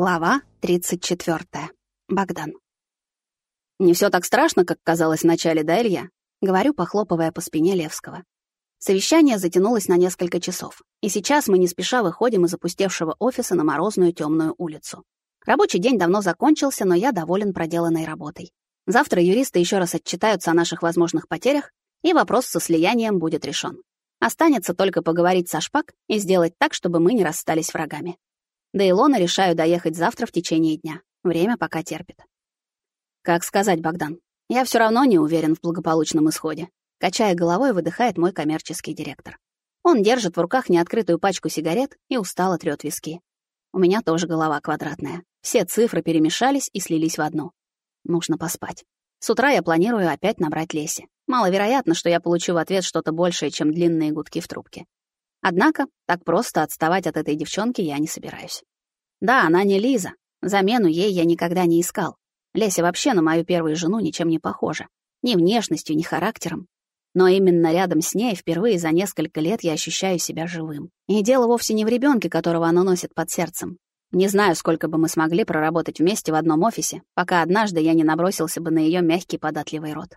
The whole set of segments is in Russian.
Глава 34. Богдан. «Не все так страшно, как казалось вначале, да, Илья?» — говорю, похлопывая по спине Левского. Совещание затянулось на несколько часов, и сейчас мы не спеша выходим из опустевшего офиса на морозную темную улицу. Рабочий день давно закончился, но я доволен проделанной работой. Завтра юристы еще раз отчитаются о наших возможных потерях, и вопрос со слиянием будет решен. Останется только поговорить со Шпак и сделать так, чтобы мы не расстались врагами. До Илона решаю доехать завтра в течение дня. Время пока терпит. Как сказать, Богдан? Я все равно не уверен в благополучном исходе. Качая головой, выдыхает мой коммерческий директор. Он держит в руках неоткрытую пачку сигарет и устало трёт виски. У меня тоже голова квадратная. Все цифры перемешались и слились в одну. Нужно поспать. С утра я планирую опять набрать Леси. Маловероятно, что я получу в ответ что-то большее, чем длинные гудки в трубке. Однако так просто отставать от этой девчонки я не собираюсь. Да, она не Лиза. Замену ей я никогда не искал. Леся вообще на мою первую жену ничем не похожа. Ни внешностью, ни характером. Но именно рядом с ней впервые за несколько лет я ощущаю себя живым. И дело вовсе не в ребенке, которого она носит под сердцем. Не знаю, сколько бы мы смогли проработать вместе в одном офисе, пока однажды я не набросился бы на ее мягкий податливый рот.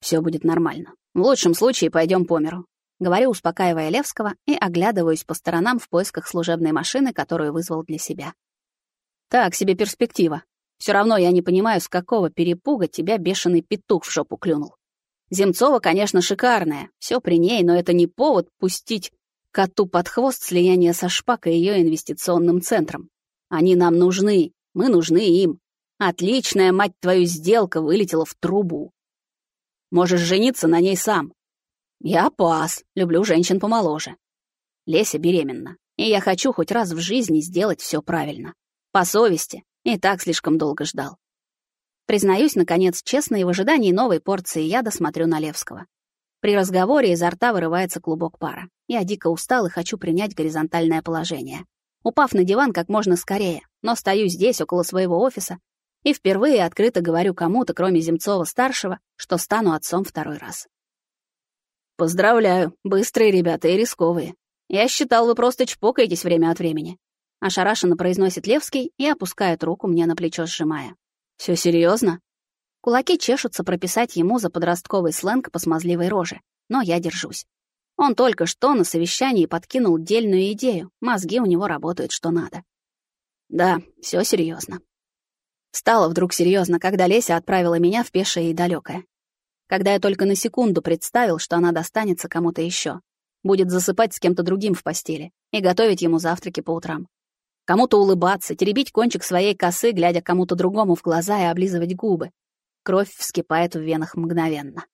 Все будет нормально. В лучшем случае пойдем по миру. Говорю, успокаивая Левского, и оглядываюсь по сторонам в поисках служебной машины, которую вызвал для себя. Так себе перспектива. Все равно я не понимаю, с какого перепуга тебя бешеный петух в жопу клюнул. Земцова, конечно, шикарная, все при ней, но это не повод пустить коту под хвост слияние со Шпакой и ее инвестиционным центром. Они нам нужны, мы нужны им. Отличная, мать твою, сделка вылетела в трубу. Можешь жениться на ней сам, я пас, люблю женщин помоложе. Леся беременна, и я хочу хоть раз в жизни сделать все правильно. По совести, и так слишком долго ждал. Признаюсь, наконец, честно, и в ожидании новой порции яда смотрю на Левского. При разговоре изо рта вырывается клубок пара. Я дико устал и хочу принять горизонтальное положение. Упав на диван как можно скорее, но стою здесь, около своего офиса, и впервые открыто говорю кому-то, кроме Земцова-старшего, что стану отцом второй раз. «Поздравляю, быстрые ребята и рисковые. Я считал, вы просто чпокаетесь время от времени». Ошарашенно произносит Левский и опускает руку мне на плечо, сжимая. Все серьезно? Кулаки чешутся прописать ему за подростковый сленг по смазливой роже, но я держусь. Он только что на совещании подкинул дельную идею, мозги у него работают что надо. Да, все серьезно. Стало вдруг серьезно, когда Леся отправила меня в пешее и далекое когда я только на секунду представил, что она достанется кому-то еще, будет засыпать с кем-то другим в постели и готовить ему завтраки по утрам. Кому-то улыбаться, теребить кончик своей косы, глядя кому-то другому в глаза и облизывать губы. Кровь вскипает в венах мгновенно.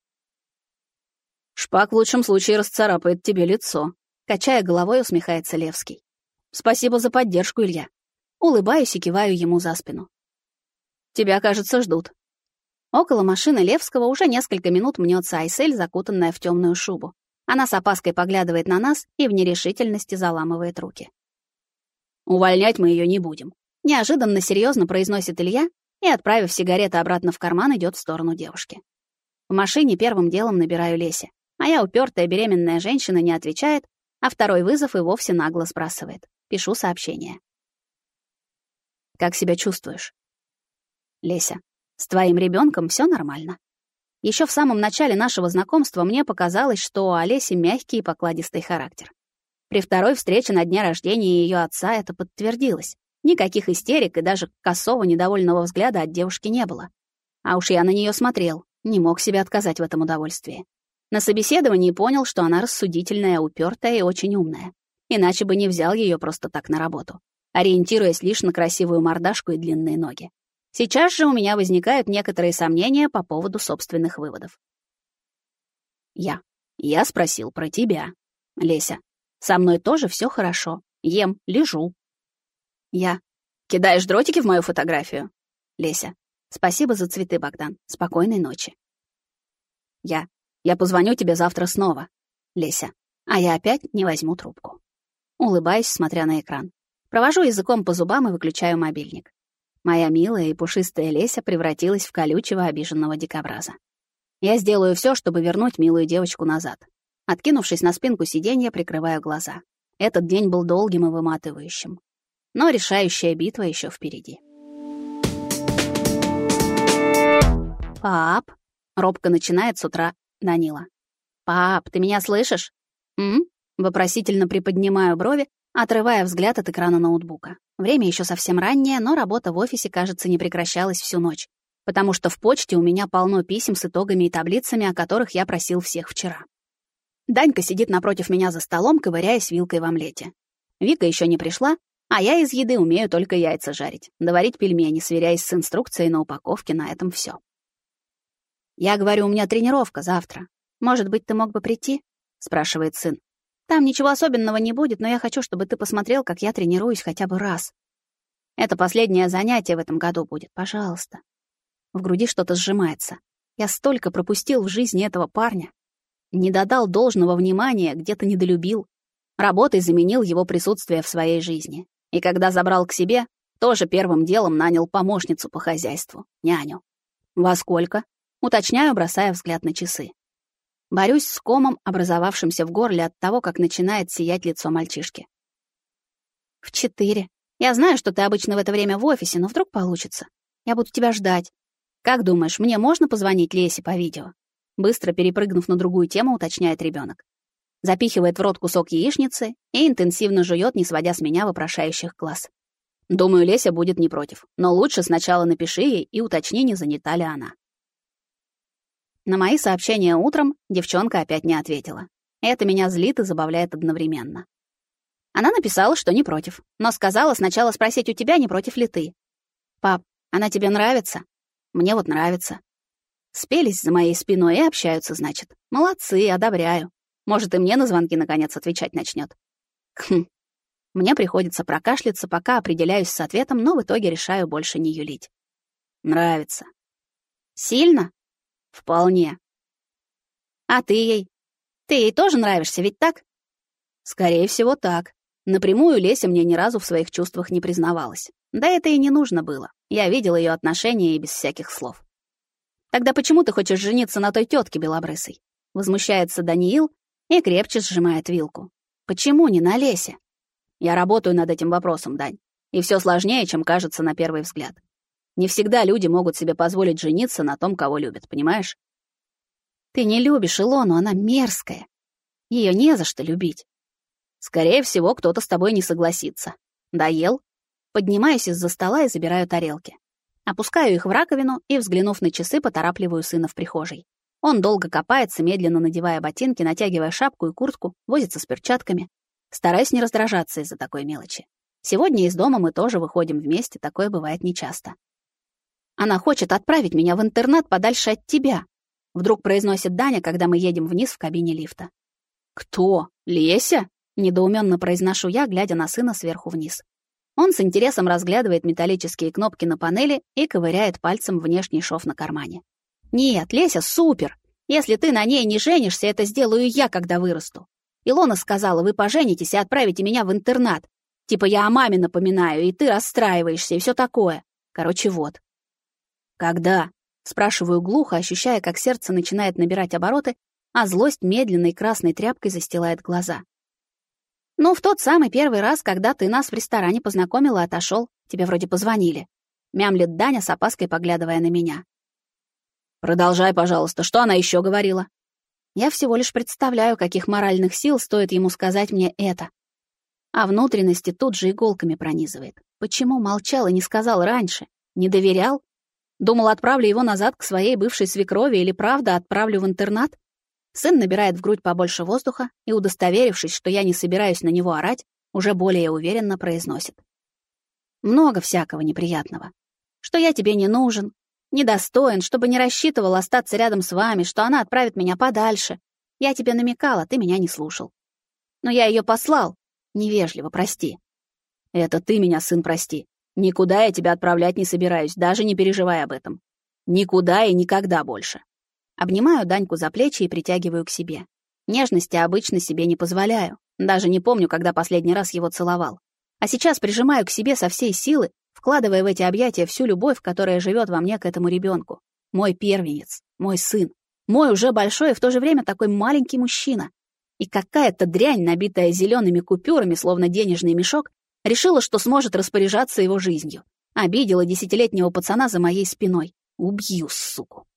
«Шпак в лучшем случае расцарапает тебе лицо», — качая головой, усмехается Левский. «Спасибо за поддержку, Илья». Улыбаюсь и киваю ему за спину. «Тебя, кажется, ждут», Около машины Левского уже несколько минут мнется Айсель, закутанная в темную шубу. Она с опаской поглядывает на нас и в нерешительности заламывает руки. «Увольнять мы ее не будем», — неожиданно серьезно произносит Илья и, отправив сигареты обратно в карман, идет в сторону девушки. В машине первым делом набираю Лесе. Моя упертая беременная женщина не отвечает, а второй вызов и вовсе нагло сбрасывает. Пишу сообщение. «Как себя чувствуешь?» «Леся, с твоим ребенком все нормально. Еще в самом начале нашего знакомства мне показалось, что у Олеси мягкий и покладистый характер. При второй встрече на дне рождения ее отца это подтвердилось. Никаких истерик и даже косого недовольного взгляда от девушки не было. А уж я на нее смотрел, не мог себе отказать в этом удовольствии. На собеседовании понял, что она рассудительная, упертая и очень умная. Иначе бы не взял ее просто так на работу, ориентируясь лишь на красивую мордашку и длинные ноги. Сейчас же у меня возникают некоторые сомнения по поводу собственных выводов. Я. Я спросил про тебя. Леся. Со мной тоже все хорошо. Ем, лежу. Я. Кидаешь дротики в мою фотографию? Леся. Спасибо за цветы, Богдан. Спокойной ночи. Я. Я позвоню тебе завтра снова. Леся. А я опять не возьму трубку. Улыбаюсь, смотря на экран. Провожу языком по зубам и выключаю мобильник. Моя милая и пушистая Леся превратилась в колючего обиженного дикобраза. Я сделаю все, чтобы вернуть милую девочку назад. Откинувшись на спинку сиденья, прикрываю глаза. Этот день был долгим и выматывающим. но решающая битва еще впереди. «Пап», — робко начинает с утра Данила. «Пап, ты меня слышишь?» «М?», Вопросительно приподнимаю брови, отрывая взгляд от экрана ноутбука. Время еще совсем раннее, но работа в офисе, кажется, не прекращалась всю ночь, потому что в почте у меня полно писем с итогами и таблицами, о которых я просил всех вчера. Данька сидит напротив меня за столом, ковыряясь вилкой в омлете. Вика еще не пришла, а я из еды умею только яйца жарить, доварить пельмени, сверяясь с инструкцией на упаковке, на этом все. Я говорю, у меня тренировка завтра. Может быть, ты мог бы прийти? спрашивает сын. Там ничего особенного не будет, но я хочу, чтобы ты посмотрел, как я тренируюсь хотя бы раз. Это последнее занятие в этом году будет, пожалуйста. В груди что-то сжимается. Я столько пропустил в жизни этого парня. Не додал должного внимания, где-то недолюбил. Работой заменил его присутствие в своей жизни. И когда забрал к себе, тоже первым делом нанял помощницу по хозяйству, няню. Во сколько? Уточняю, бросая взгляд на часы. Борюсь с комом, образовавшимся в горле от того, как начинает сиять лицо мальчишки. «В четыре. Я знаю, что ты обычно в это время в офисе, но вдруг получится. Я буду тебя ждать. Как думаешь, мне можно позвонить Лесе по видео?» Быстро перепрыгнув на другую тему, уточняет ребенок. Запихивает в рот кусок яичницы и интенсивно жует, не сводя с меня вопрошающих глаз. Думаю, Леся будет не против, но лучше сначала напиши ей и уточни, не занята ли она. На мои сообщения утром девчонка опять не ответила. Это меня злит и забавляет одновременно. Она написала, что не против, но сказала сначала спросить у тебя, не против ли ты. «Пап, она тебе нравится?» «Мне вот нравится». Спелись за моей спиной и общаются, значит. Молодцы, одобряю. Может, и мне на звонки наконец отвечать начнет. Хм. Мне приходится прокашляться, пока определяюсь с ответом, но в итоге решаю больше не юлить. Нравится. Сильно? Вполне. А ты ей? Ты ей тоже нравишься, ведь так? Скорее всего, так. Напрямую Леся мне ни разу в своих чувствах не признавалась. Да это и не нужно было. Я видел ее отношения и без всяких слов. Тогда почему ты хочешь жениться на той тетке белобрысой? Возмущается Даниил и крепче сжимает вилку. Почему не на Лесе? Я работаю над этим вопросом, Дань. И все сложнее, чем кажется на первый взгляд. Не всегда люди могут себе позволить жениться на том, кого любят, понимаешь? Ты не любишь Илону, она мерзкая. Ее не за что любить. Скорее всего, кто-то с тобой не согласится. Доел? Поднимаюсь из-за стола и забираю тарелки. Опускаю их в раковину и, взглянув на часы, поторапливаю сына в прихожей. Он долго копается, медленно надевая ботинки, натягивая шапку и куртку, возится с перчатками. Стараюсь не раздражаться из-за такой мелочи. Сегодня из дома мы тоже выходим вместе, такое бывает нечасто. Она хочет отправить меня в интернат подальше от тебя», — вдруг произносит Даня, когда мы едем вниз в кабине лифта. «Кто? Леся?» — недоуменно произношу я, глядя на сына сверху вниз. Он с интересом разглядывает металлические кнопки на панели и ковыряет пальцем внешний шов на кармане. «Нет, Леся супер! Если ты на ней не женишься, это сделаю я, когда вырасту. Илона сказала, вы поженитесь и отправите меня в интернат. Типа я о маме напоминаю, и ты расстраиваешься, и все такое. Короче, вот. «Когда?» — спрашиваю глухо, ощущая, как сердце начинает набирать обороты, а злость медленной красной тряпкой застилает глаза. «Ну, в тот самый первый раз, когда ты нас в ресторане познакомил и отошел, тебе вроде позвонили», — мямлет Даня с опаской, поглядывая на меня. «Продолжай, пожалуйста, что она еще говорила?» Я всего лишь представляю, каких моральных сил стоит ему сказать мне это. А внутренности тут же иголками пронизывает. Почему молчал и не сказал раньше? Не доверял? Думал, отправлю его назад к своей бывшей свекрови или правда отправлю в интернат? Сын набирает в грудь побольше воздуха и, удостоверившись, что я не собираюсь на него орать, уже более уверенно произносит. Много всякого неприятного. Что я тебе не нужен, недостоин, чтобы не рассчитывал остаться рядом с вами, что она отправит меня подальше. Я тебе намекала, ты меня не слушал. Но я ее послал. Невежливо, прости. Это ты меня, сын, прости. Никуда я тебя отправлять не собираюсь, даже не переживай об этом. Никуда и никогда больше. Обнимаю Даньку за плечи и притягиваю к себе. Нежности обычно себе не позволяю. Даже не помню, когда последний раз его целовал. А сейчас прижимаю к себе со всей силы, вкладывая в эти объятия всю любовь, которая живет во мне к этому ребенку. Мой первенец, мой сын, мой уже большой и в то же время такой маленький мужчина. И какая-то дрянь, набитая зелеными купюрами, словно денежный мешок, Решила, что сможет распоряжаться его жизнью. Обидела десятилетнего пацана за моей спиной. Убью, суку.